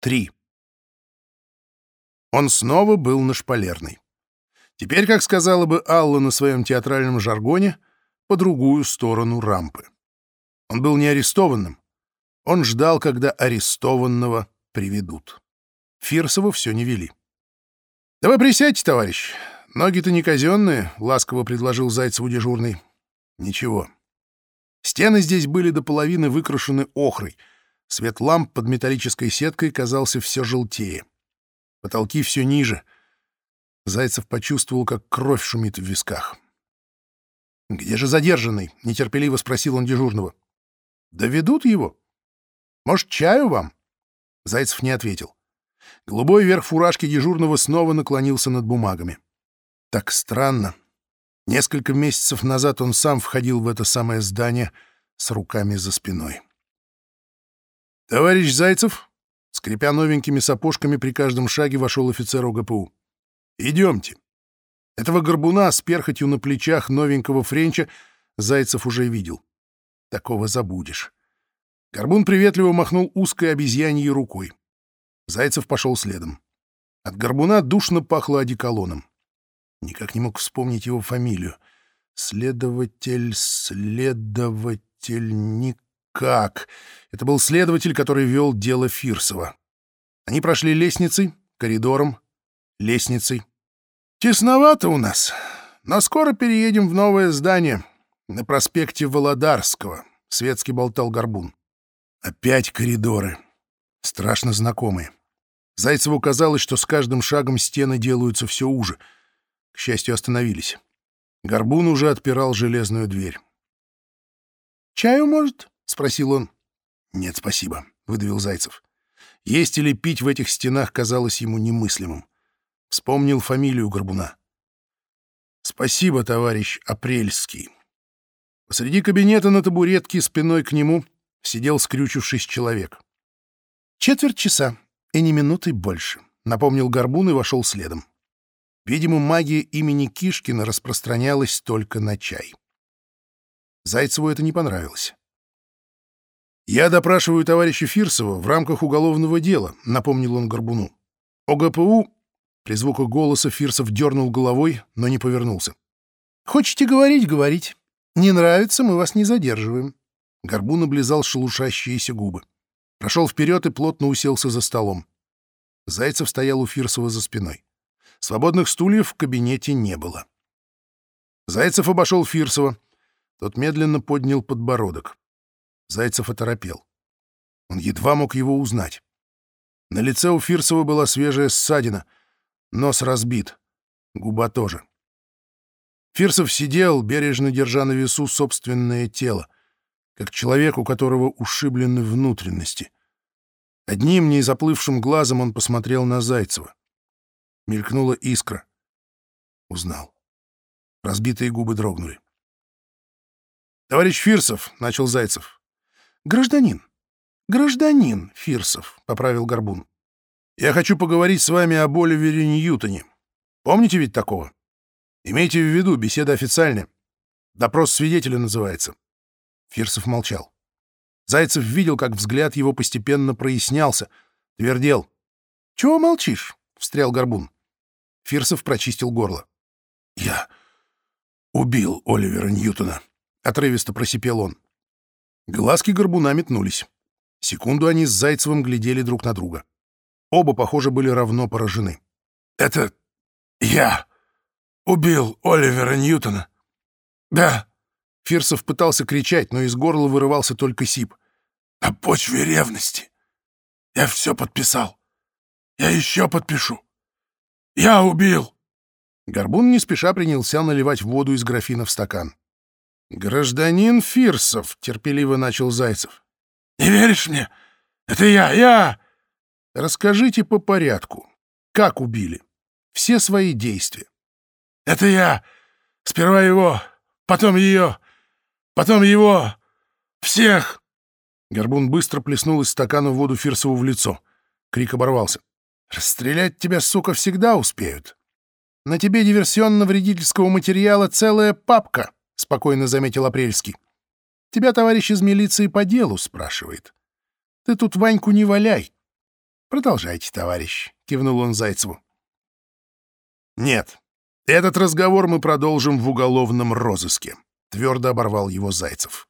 Три. Он снова был на шпалерной. Теперь, как сказала бы Алла на своем театральном жаргоне, по другую сторону рампы. Он был не арестованным. Он ждал, когда арестованного приведут. Фирсова все не вели. — Давай присядьте, товарищ. Ноги-то не казенные, — ласково предложил Зайцеву дежурный. — Ничего. Стены здесь были до половины выкрашены охрой. Свет ламп под металлической сеткой казался все желтее. Потолки все ниже. Зайцев почувствовал, как кровь шумит в висках. «Где же задержанный?» — нетерпеливо спросил он дежурного. «Доведут его? Может, чаю вам?» Зайцев не ответил. Голубой верх фуражки дежурного снова наклонился над бумагами. Так странно. Несколько месяцев назад он сам входил в это самое здание с руками за спиной. «Товарищ Зайцев?» Скрипя новенькими сапожками, при каждом шаге вошел офицер ОГПУ. «Идемте». Этого горбуна с перхотью на плечах новенького френча Зайцев уже видел. Такого забудешь. Горбун приветливо махнул узкой обезьяньей рукой. Зайцев пошел следом. От горбуна душно пахло одеколоном. Никак не мог вспомнить его фамилию. Следователь, следователь, никак. Это был следователь, который вел дело Фирсова. Они прошли лестницей, коридором, лестницей. «Тесновато у нас, но скоро переедем в новое здание на проспекте Володарского», — светский болтал Горбун. Опять коридоры. Страшно знакомые. Зайцеву казалось, что с каждым шагом стены делаются все уже — к счастью, остановились. Горбун уже отпирал железную дверь. «Чаю, может?» — спросил он. «Нет, спасибо», — выдавил Зайцев. Есть или пить в этих стенах казалось ему немыслимым. Вспомнил фамилию Горбуна. «Спасибо, товарищ Апрельский». Посреди кабинета на табуретке спиной к нему сидел скрючившись человек. «Четверть часа, и ни минуты больше», — напомнил Горбун и вошел следом. Видимо, магия имени Кишкина распространялась только на чай. Зайцеву это не понравилось. «Я допрашиваю товарища Фирсова в рамках уголовного дела», — напомнил он Горбуну. «ОГПУ...» При звуках голоса Фирсов дернул головой, но не повернулся. «Хочете говорить — говорить. Не нравится, мы вас не задерживаем». Горбун облизал шелушащиеся губы. Прошел вперед и плотно уселся за столом. Зайцев стоял у Фирсова за спиной. Свободных стульев в кабинете не было. Зайцев обошел Фирсова. Тот медленно поднял подбородок. Зайцев оторопел. Он едва мог его узнать. На лице у Фирсова была свежая ссадина, нос разбит, губа тоже. Фирсов сидел, бережно держа на весу собственное тело, как человек, у которого ушиблены внутренности. Одним незаплывшим глазом он посмотрел на Зайцева. Мелькнула искра. Узнал. Разбитые губы дрогнули. «Товарищ Фирсов», — начал Зайцев. «Гражданин. Гражданин Фирсов», — поправил Горбун. «Я хочу поговорить с вами об Оливере Ньютоне. Помните ведь такого? Имейте в виду, беседа официальная. Допрос свидетеля называется». Фирсов молчал. Зайцев видел, как взгляд его постепенно прояснялся, твердел. «Чего молчишь?» — встрял Горбун. Фирсов прочистил горло. «Я убил Оливера Ньютона», — отрывисто просипел он. Глазки горбуна метнулись. Секунду они с Зайцевым глядели друг на друга. Оба, похоже, были равно поражены. «Это я убил Оливера Ньютона?» «Да». Фирсов пытался кричать, но из горла вырывался только сип. «На почве ревности. Я все подписал. Я еще подпишу. Я убил!» Горбун не спеша принялся наливать воду из графина в стакан. «Гражданин Фирсов», — терпеливо начал Зайцев. «Не веришь мне? Это я, я!» «Расскажите по порядку. Как убили? Все свои действия». «Это я. Сперва его, потом ее, потом его. Всех!» Горбун быстро плеснул из стакана воду Фирсову в лицо. Крик оборвался. Расстрелять тебя, сука, всегда успеют. На тебе диверсионно-вредительского материала целая папка, — спокойно заметил Апрельский. Тебя товарищ из милиции по делу спрашивает. Ты тут Ваньку не валяй. Продолжайте, товарищ, кивнул он Зайцеву. Нет, этот разговор мы продолжим в уголовном розыске, твердо оборвал его Зайцев.